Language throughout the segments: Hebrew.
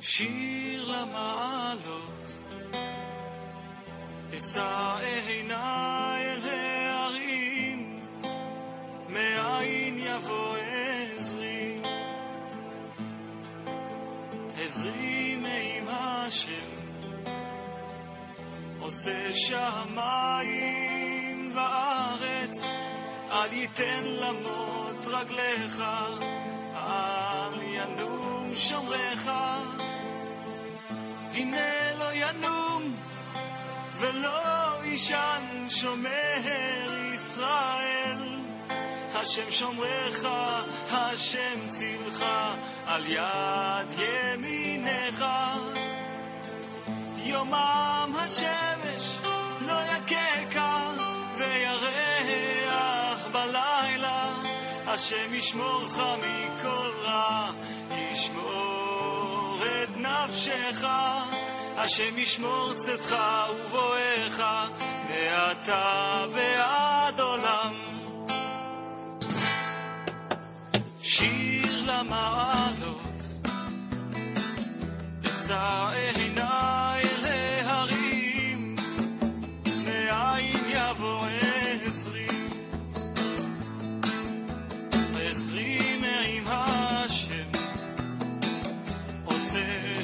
שיר למעלות, אשא עיניי אל הערים, מאין יבוא עזרי. עזרי מעם השם, עושה שמיים וארץ, אל ייתן למות רגליך, אל ינום שומריך. הנה לא ינום ולא יישן שומר ישראל. השם שומרך, השם צילך, על יד ימינך. יומם השמש לא יככה, וירח בלילה. השם ישמורך מכל רע, ישמור נפשך. השם ישמור צאתך ובואך, מעתה ועד עולם. שיר למעלות, אשא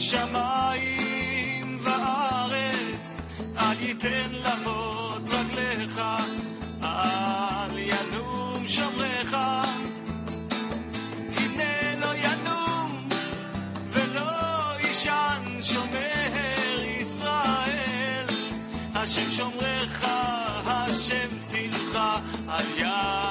שמיים וארץ, אל ייתן למות רגליך, אל ינום שומריך. הנה לא ינום ולא יישן שומר ישראל. השם שומרך, השם צילך, על יד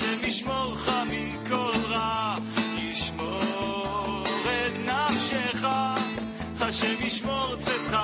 השם ישמורך מכל רע, ישמור את נפשך. השם ישמור צאתך